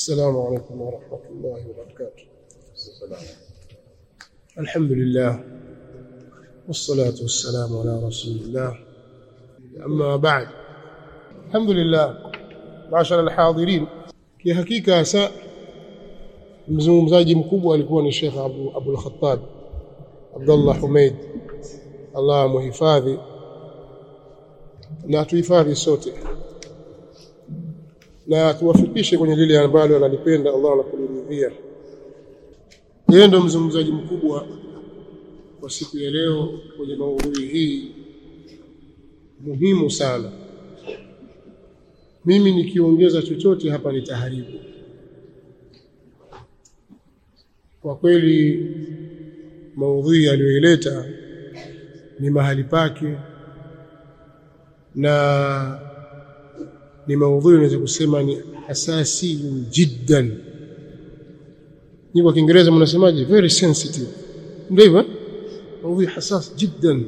السلام عليكم ورحمة الله وبركاته. السلام. الحمد لله والصلاة والسلام على رسول الله. أما بعد الحمد لله معشر الحاضرين كي حقيقة أساء مزوم زاجي مكوب والكون الشيخ أبو, أبو الخطاب عبد الله حميد. الله محفاظي لا تحفاظي صوته. Na tuwafikishe kwenye lile ambalo analipenda Allah na kuliridhia yeye ndo mzungumzaji mkubwa kwa siku ya leo kwenye maudhui hii muhimu sana. Mimi nikiongeza chochote hapa nitaharibu kwa kweli maudhui aliyoileta ni mahali pake na ni maudhui unaweza kusema ni hasasi jiddan. Ni kwa Kiingereza mnasemaje? Very sensitive. Ndio hivyo maudhui hasas jiddan.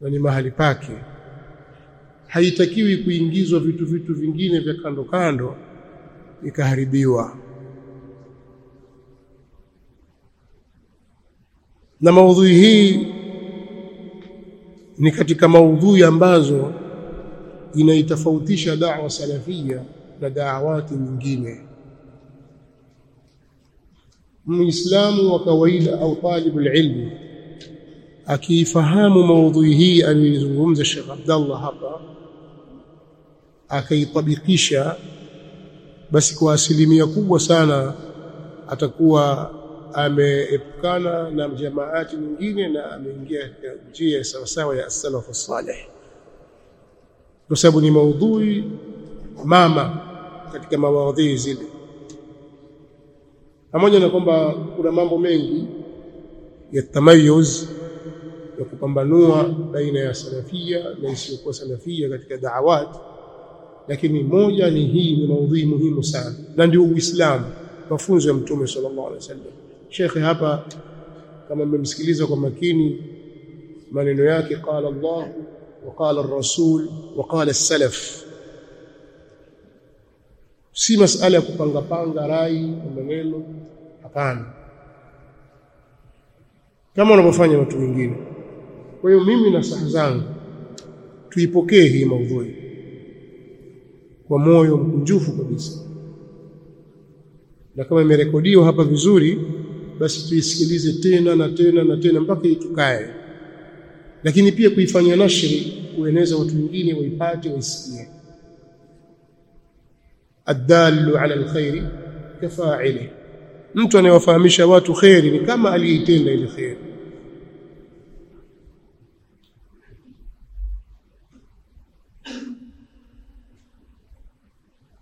Na ni mahali pake. Haitakiwi kuingizwa vitu vitu vingine vya kando kando ikaharibiwa. Na maudhui hii ni katika maudhui ambazo inaitofautisha da'wa salafia na da'awati nyingine. Muislamu wa kawaida au talibul ilmi akiifahamu maudhui hii aliyozungumza Sheikh Abdallah hapa akaitabikisha basi kwa asilimia kubwa sana atakuwa ameepukana na jamaati nyingine na ameingia katika njia sawasawa ya as-salaf as-salih kwa sababu ni maudhui mama katika mawadhi zile. Pamoja na kwamba kuna mambo mengi ya tamayuz ya kupambanua baina ya salafia na isiyokuwa salafia katika da'awat lakini moja ni hii ni maudhui muhimu sana na ndio uislamu mafunzo ya mtume sallallahu alaihi wasallam. Shekhe hapa kama mmemsikiliza kwa makini maneno yake qala Allah wa الرسول وقال السلف si masala ya kupanga panga rai maneno hapana. Kama wanavyofanya watu wengine. Kwa hiyo mimi na saha zangu tuipokee hii maudhui kwa moyo mkunjufu kabisa. Na kama imerekodiwa hapa vizuri basi tuisikilize tena na tena na tena mpaka itukae lakini pia kuifanyia nashri kueneza watu wengine waipate waisikie. Adallu ala alkhairi kafa'ili mtu anayewafahamisha watu kheri ni kama aliyeitenda ile kheri.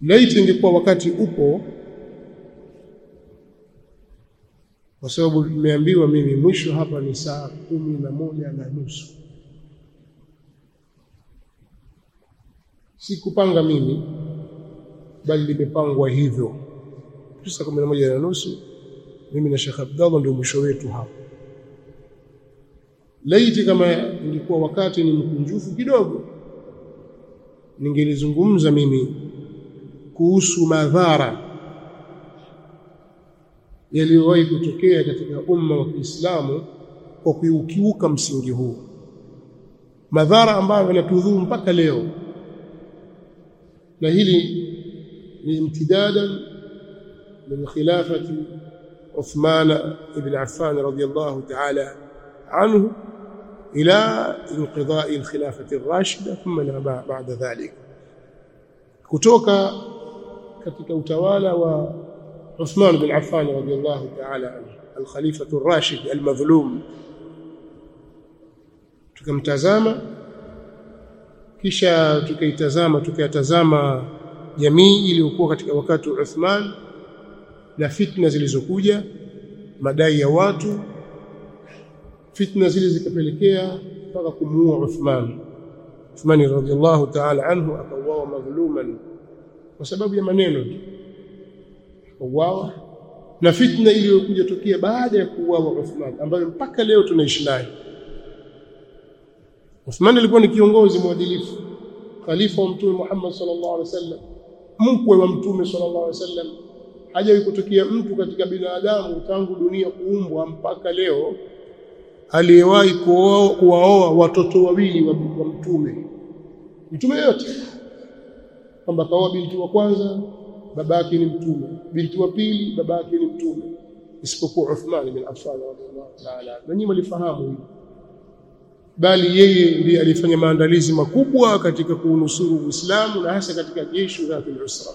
Laiti ingekuwa wakati upo kwa sababu nimeambiwa mimi mwisho hapa ni saa kumi na moja na nusu. Sikupanga mimi bali limepangwa hivyo. Saa kumi na moja na nusu mimi na Sheikh Abdallah ndio mwisho wetu hapa. Laiti kama ingekuwa wakati ni mkunjufu kidogo ningelizungumza mimi kuhusu madhara yaliyowahi kutokea katika umma wa Kiislamu kwa kuukiuka msingi huu. Madhara ambayo yanatudhuru mpaka leo. Na hili ni imtidadan min khilafati Uthman ibn Affan radiyallahu ta'ala anhu ila inqidai alkhilafati ar-rashida thumma ba'da dhalik. Kutoka katika utawala wa Uthman bin Affan radiyallahu ta'ala anhu al-khalifatu ar-rashid al-madhlum tukamtazama kisha tukaitazama tukayatazama jamii iliyokuwa katika wakati wa Uthman na fitna zilizokuja madai ya watu. Fitna zile zikapelekea mpaka kumuua Uthman. Uthman radiyallahu ta'ala anhu akauawa madhuluman kwa sababu ya maneno tu akauawa na fitna iliyokuja tokea baada ya kuuawa Uthman ambayo mpaka leo tunaishi nayo. Uthman alikuwa ni kiongozi mwadilifu khalifa wa mtume Muhammad sallallahu alaihi wasallam mkwe wa mtume sallallahu alaihi wasallam. Hajawahi kutokea mtu katika binadamu tangu dunia kuumbwa mpaka leo aliyewahi kuwaoa watoto wawili wa, wa mtume. Mtume yote kwamba kaoa binti wa kwanza babake ni mtume binti wa pili babake ni mtume isipokuwa Uthman bin Affan radhiallahu ta'ala na nyinyi mlifahamu bali yeye ndiye alifanya maandalizi makubwa katika kuunusuru Uislamu na hasa katika jeshi la al-usra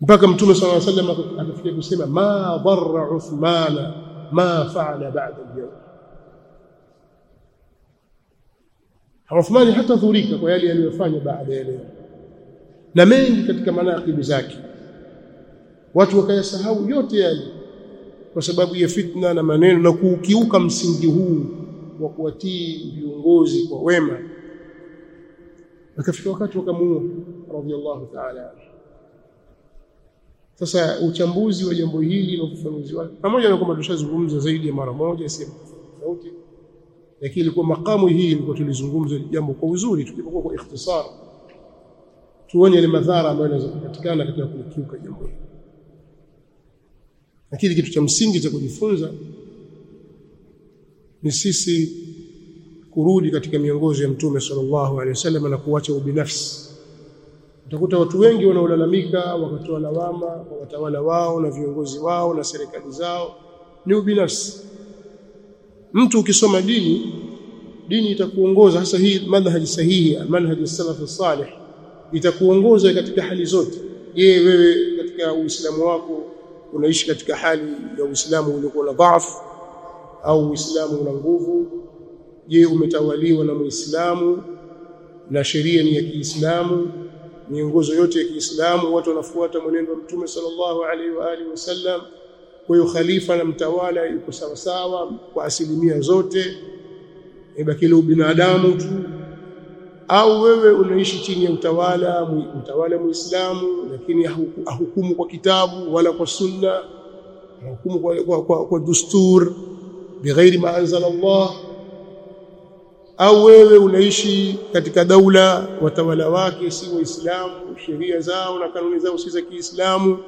mpaka mtume sallallahu alaihi wasallam akafikia kusema ma dharra Uthman ma fa'ala ba'da al-yawm Uthman hata dhurika kwa yale aliyofanya baada ya leo na mengi katika manaqib zake. Watu wakayasahau yote yale kwa sababu ya fitna na maneno na kuukiuka msingi huu wa kuwatii viongozi kwa wema. Akafika wakati wakamuua radhiallahu ta'ala. Sasa uchambuzi wa jambo hili na ufafanuzi wake pamoja na kwamba tushazungumza zaidi ya mara moja sehemu tofauti lakini ilikuwa makamu hii ilikuwa tulizungumza jambo kwa uzuri tukipokuwa kwa ikhtisar tuone yale madhara ambayo yanaweza kupatikana katika kukiuka jambo hili. Lakini kitu cha msingi cha kujifunza ni sisi kurudi katika miongozo ya mtume sallallahu alaihi wasallam na kuacha ubinafsi. Utakuta watu wengi wanaolalamika wakatoa lawama kwa watawala wao na viongozi wao na serikali zao. Ni ubinafsi. Mtu ukisoma dini dini itakuongoza. Hasa hii madhhaji sahihi manhaji salaf salih itakuongoza katika hali zote. Je wewe katika uislamu wako unaishi katika hali ya uislamu uliokuwa na dhaifu au uislamu una nguvu. Je umetawaliwa na muislamu na sheria ni ya Kiislamu miongozo yote ya Kiislamu watu wanafuata mwenendo wa Mtume sallallahu alaihi wa alihi wasallam. Kwa hiyo khalifa na mtawala yuko sawa sawa kwa asilimia zote. Ibaki binadamu tu au wewe unaishi chini ya utawala utawala muislamu lakini hahukumu kwa kitabu wala kwa sunna hahukumu kwa, kwa, kwa, kwa dustur bighairi ma anzala Allah au wewe unaishi katika daula watawala wake si waislamu sheria zao na kanuni zao si za Kiislamu.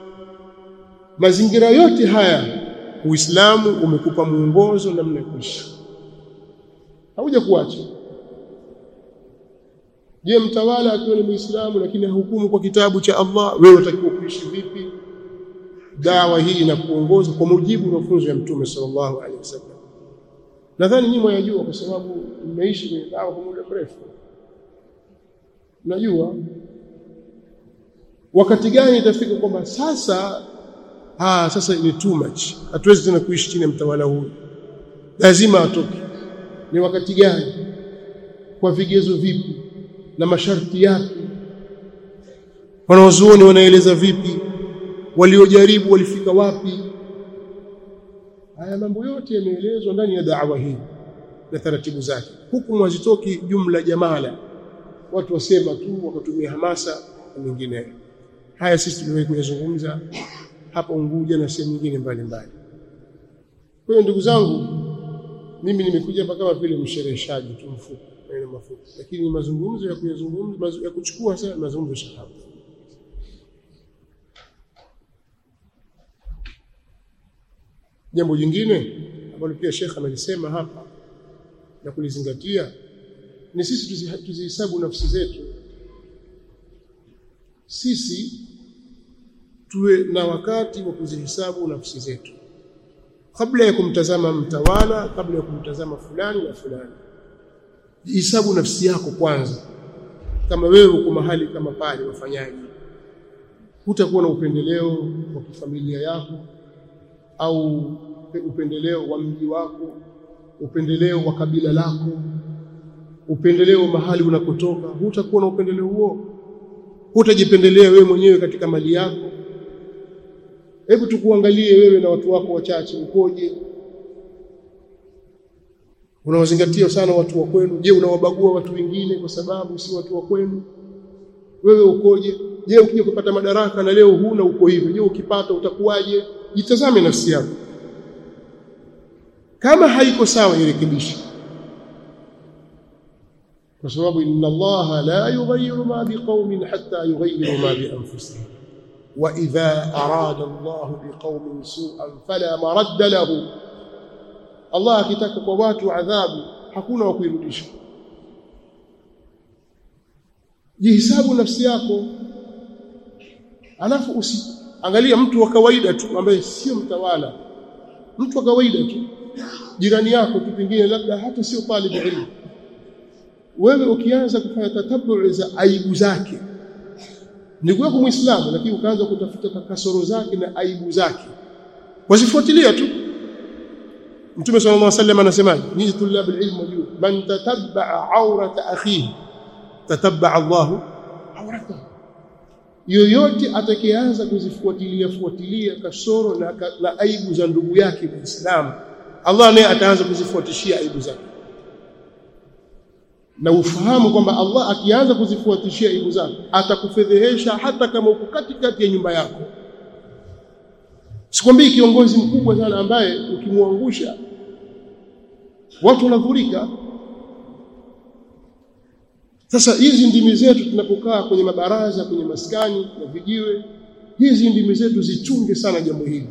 Mazingira yote haya Uislamu umekupa mwongozo namna ya kuishi. Hauja kuacha je mtawala akiwa ni muislamu lakini hukumu kwa kitabu cha Allah wewe unatakiwa kuishi vipi? Dawa hii inakuongoza kwa mujibu wa mafunzo ya mtume sallallahu alaihi wasallam. Nadhani nyinyi mwayajua kwa sababu mmeishi kwenye dawa kwa muda mrefu. Najua wakati gani itafika kwamba sasa ah sasa ni too much. Hatuwezi tena kuishi chini ya mtawala huyu. Lazima atoke. Ni wakati gani? Kwa vigezo vipi na masharti yapi wanaozuoni wanaeleza vipi? Waliojaribu walifika wapi? Haya mambo yote yameelezwa ndani ya da'wa hii na taratibu zake. Hukumu hazitoki jumla jamala. Watu wasema tu wakatumia hamasa na mingine haya sisi tuliwahi kuyazungumza hapa Unguja na sehemu nyingine mbalimbali. Kwa hiyo ndugu zangu mimi nimekuja hapa kama vile mshereheshaji tu mfupi maneno mafupi lakini mazungumzo ya kuyazungumza ya kuchukua sasa mazungumzo shahaba jambo jingine ambalo pia Sheikh amelisema hapa na kulizingatia ni sisi tuzihesabu nafsi zetu. Sisi tuwe na wakati wa kuzihesabu nafsi zetu. Kabla ya kumtazama mtawala kabla ya kumtazama fulani na fulani jihesabu nafsi yako kwanza. Kama wewe uko mahali kama pale wafanyaji hutakuwa na upendeleo wa kifamilia yako au upendeleo wa mji wako upendeleo wa kabila lako upendeleo mahali unakotoka. Hutakuwa na upendeleo huo. Hutajipendelea wewe mwenyewe katika mali yako. Hebu tukuangalie wewe na watu wako wachache ukoje unawazingatia sana watu wa kwenu. Je unawabagua watu wengine kwa sababu si watu wa kwenu? Wewe ukoje? Je ukija kupata madaraka na leo huna uko hivyo je ukipata utakuwaje? Jitazame nafsi yako. Kama haiko sawa irekebishe. Kwa sababu inna allaha la yughayyiru ma biqaumin hatta yughayyiru ma bi anfusihim. Wa idha arada allahu biqaumin su'an fala maradda lahu Allah akitaka kwa watu adhabu hakuna wa kuirudisha. Jihisabu nafsi yako. Alafu usi angalia mtu wa kawaida tu ambaye sio mtawala. Mtu wa kawaida tu. Jirani yako tu pengine labda hata sio talib ilmu wewe ukianza kufanya tatabu za aibu zake. Ni kwa muislamu lakini ukaanza kutafuta kasoro zake na aibu zake. Wasifuatilia tu Mtume sallallahu alaihi wasallam anasemaje? Nyinyi tulab alilm juu. Man tatabba awrata akhihi tatabba Allahu awratahu. Yoyote atakayeanza kuzifuatilia fuatilia kasoro na, na aibu za ndugu yake Muislamu Allah naye ataanza kuzifuatishia aibu zake. Na ufahamu kwamba Allah akianza kuzifuatishia aibu zake atakufedhehesha hata kama uko katikati ya nyumba yako. Sikwambii kiongozi mkubwa sana ambaye ukimwangusha watu wanadhurika sasa hizi ndimi zetu tunapokaa kwenye mabaraza kwenye maskani na vijiwe hizi ndimi zetu zichunge sana jambo hili.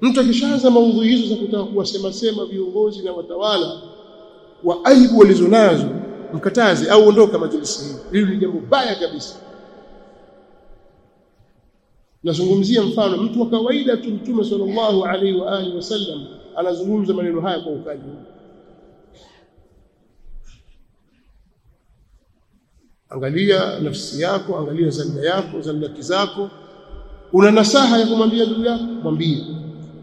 Mtu akishaanza maudhui hizo za kutaka kuwasema sema viongozi na watawala wa aibu walizonazo mkataze au ondoka majlisi hii. Hili ni jambo baya kabisa. Nazungumzia mfano mtu wa kawaida tu mtume sallallahu alaihi wa alihi wasallam anazungumza maneno haya kwa ukali angalia nafsi yako angalia zalla yako zallati zako. Una nasaha ya kumwambia ndugu yako? Mwambie.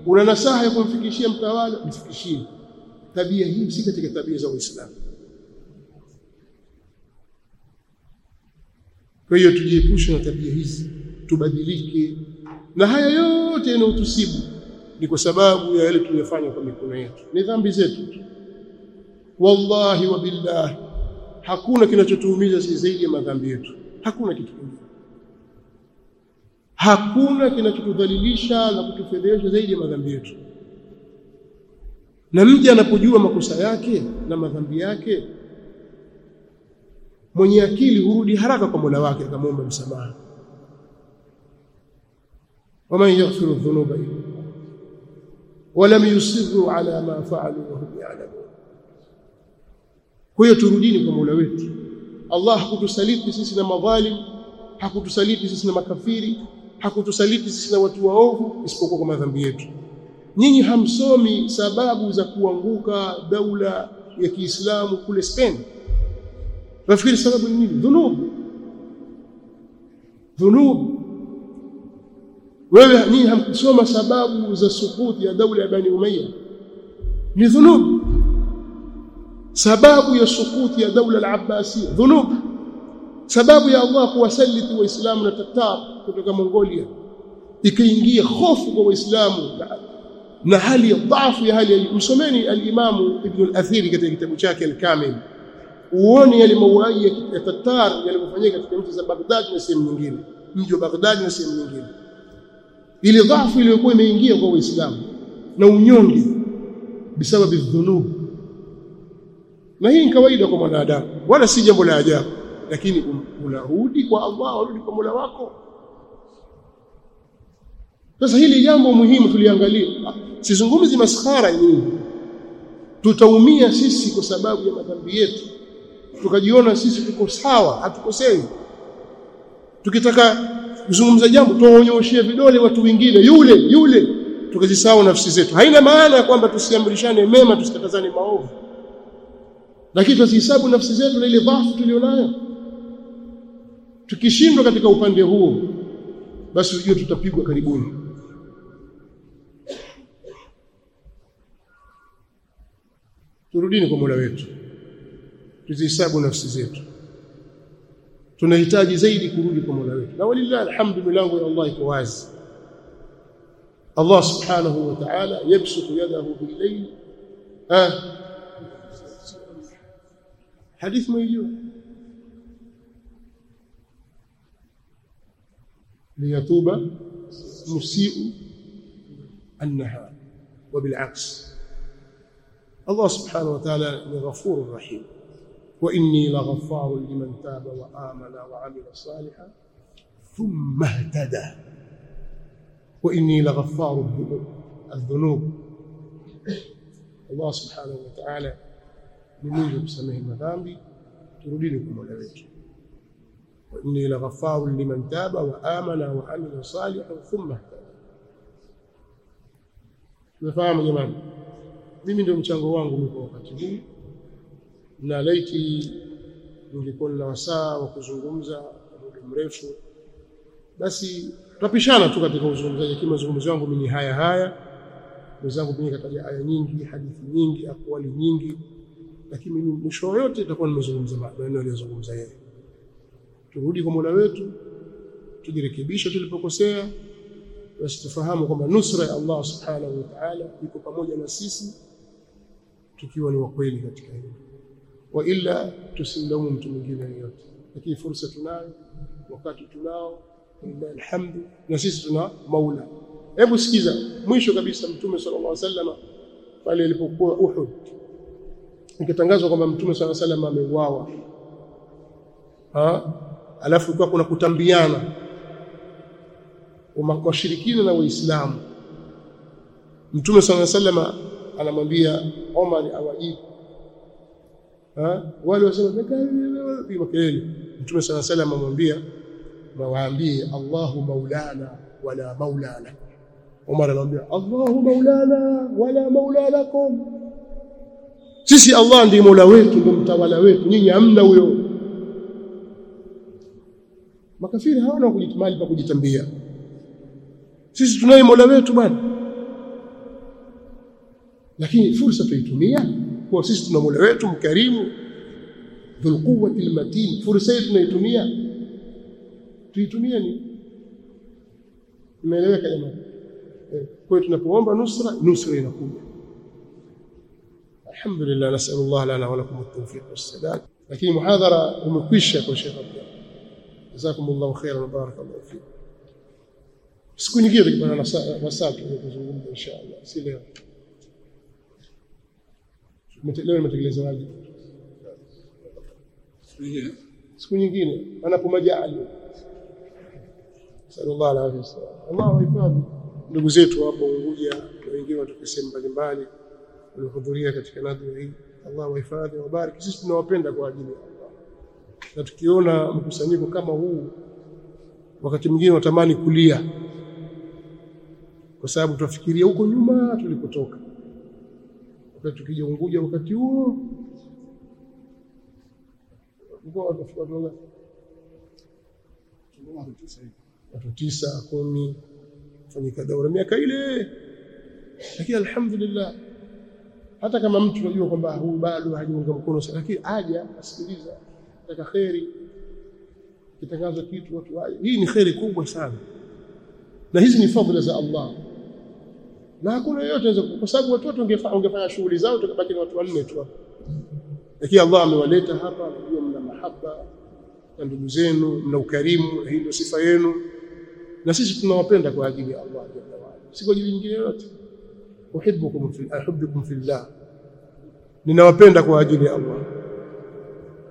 Una nasaha ya kumfikishia mtawala? Mfikishie. Tabia hii si katika tabia za Uislamu. Kwa hiyo tujiepushe na tabia hizi tubadilike. Na haya yote yanayotusibu ni kwa sababu ya yale tuliyofanya kwa mikono yetu ni dhambi zetu. Wallahi wa billahi hakuna kinachotuumiza sisi zaidi ya madhambi yetu. Hakuna kitu kingine. Hakuna kinachotudhalilisha na kutufedhesha zaidi ya madhambi yetu. Na mja anapojua makosa yake na madhambi yake mwenye akili hurudi haraka kwa Mola wake akamwomba msamaha. Waman yaghfiru dhunuba illa walam yusirru ala ma faalu wa hum ya'lamun. Kwa hiyo turudini kwa Mola wetu. Allah hakutusaliti sisi na madhalim, hakutusaliti sisi na makafiri, hakutusaliti sisi na watu waovu isipokuwa kwa madhambi yetu. Nyinyi hamsomi sababu za kuanguka daula ya Kiislamu kule Spain. Nafikiri sababu ni nini? Dhunubu, dhunubu. Wewe nyinyi hamkusoma sababu za sukuti ya daula ya Bani Umayya, ni dhunubu sababu ya sukuti ya daula al-Abbasiyya dhunub. Sababu ya Allah kuwasaliti waislamu na Tatar kutoka Mongolia. Ikaingia hofu kwa waislamu na, hali ya dhaifu ya hali msomeni al-Imam Ibn al-Athiri katika kitabu chake al-Kamil. Uone yale mauaji ya Tatar yaliyofanyika katika nchi za Baghdad na sehemu nyingine. Mji wa Baghdad na sehemu nyingine. Ile dhaifu iliyokuwa imeingia kwa waislamu na unyonge bisababi dhunub na hii ni kawaida kwa mwanadamu wala si jambo la ajabu. Lakini unarudi kwa Allah urudi kwa Mola wako. Sasa hili jambo muhimu tuliangalia sizungumzi maskhara nyingi tutaumia sisi kwa sababu ya madhambi yetu. Tukajiona sisi tuko sawa hatukosei tukitaka kuzungumza jambo tuonyoshie vidole watu wengine yule yule. Tukazisahau nafsi zetu. Haina maana ya kwamba tusiamrishane mema tusikatazane maovu lakini tusihesabu nafsi zetu na ile dhaifu tulionayo. Tukishindwa katika upande huo basi ujue tutapigwa karibuni. Turudini kwa Mola wetu. Tuzihesabu nafsi zetu. Tunahitaji zaidi kurudi kwa Mola wetu. Na walillahi alhamdu milango ya Allah iko wazi. Allah subhanahu wa ta'ala yabsutu yadahu bil-layl ah حديث mwingine ليتوب مسيء النهار وبالعكس. الله سبحانه وتعالى غفور رحيم. وإني لغفار لمن تاب وآمن وعمل صالحا ثم اهتدى. وإني لغفار الذنوب. الله سبحانه وتعالى ni kusamehe madhambi turudini kwa Mola wetu wa inni ghafaru liman taba wa amana wa amila salihan thumma Tumefahamu jamani? Mimi ndio mchango wangu mi kwa wakati huu, na laiti ningekuwa na wasaa wa kuzungumza muda mrefu, basi tutapishana tu katika uzungumzaji, lakini mazungumzo yangu mimi ni haya haya. Wenzangu mimi kataja aya nyingi, hadithi nyingi, akwali nyingi, lakini mwisho yote itakuwa nimezungumza maneno aliyozungumza yeye. Turudi kwa Mola wetu, tujirekebishe tulipokosea basi tufahamu kwamba nusra ya Allah subhanahu wa ta'ala iko pamoja na sisi tukiwa ni wakweli katika hilo, wa ila tusimlaumu mtu mwingine yeyote. Lakini fursa tunayo, wakati tunao, lillahi alhamdu, na sisi tuna maula. Hebu sikiza, mwisho kabisa, Mtume sallallahu alaihi wasallam pale alipokuwa Uhud, ikitangazwa kwamba Mtume sala salam ameuawa, alafu kwa kuna kutambiana washirikina na Waislamu. Mtume sala salam anamwambia Omar awajibu wale wasema makelele. Mtume sala salam amwambia waambie Allahu maulana wala maulana. Omar anamwambia Allahu maulana wala maula lakum, sisi Allah ndiye mola wetu, ndio mtawala wetu, nyinyi hamna huyo. Makafiri hawana kujitamali pa kujitambia sisi tunaye mola wetu bwana, lakini fursa tuitumia kwa sisi tuna mola wetu mkarimu, dhul quwwati almatin. Fursa hii tunaitumia, tuitumie ni imeeleweka jamani? Kwa hiyo tunapoomba nusra, nusra inakuja. الحمد لله نسأل الله لنا ولكم التوفيق والسداد. لكن محاضرة مكوشة يا شيخ عبد الله. جزاكم الله خيرا وبارك الله فيكم سكوني كيدك أنا نسال إن شاء الله. سيليا متلون متجلس على دي سكوني كيني أنا كم جعل سأل الله العافية والسلامة. الله يفعل نجزيت وأبو وجيا. وينجي وتكسم بالمالي waliohudhuria katika nadhiri hii. Allah wahifadhi, wabariki. Sisi tunawapenda kwa ajili ya Allah, na tukiona mkusanyiko kama huu, wakati mwingine watamani kulia kwa sababu tunafikiria huko nyuma tulipotoka, wakati tukija Unguja wakati huo watu tisa kumi fanyika daura miaka ile, lakini alhamdulillah, hata kama mtu unajua kwamba huyu bado hajiunga mkono lakini aja asikiliza, taka kheri, kitu watu waje. Hii ni kheri kubwa sana, na hizi ni fadhila za Allah na hakuna yeyote kwa sababu watu wote wangefanya shughuli zao, tukabaki na watu wanne tu lakini Allah amewaleta hapa. Najua mna mahaba na ndugu zenu, mna ukarimu, na hii ndio sifa yenu, na sisi tunawapenda kwa ajili ya Allah jalla waala, si kwa ajili nyingine yoyote. Uhibbukum fi uhibbukum fillah, ninawapenda kwa ajili ya Allah